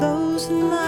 those lines.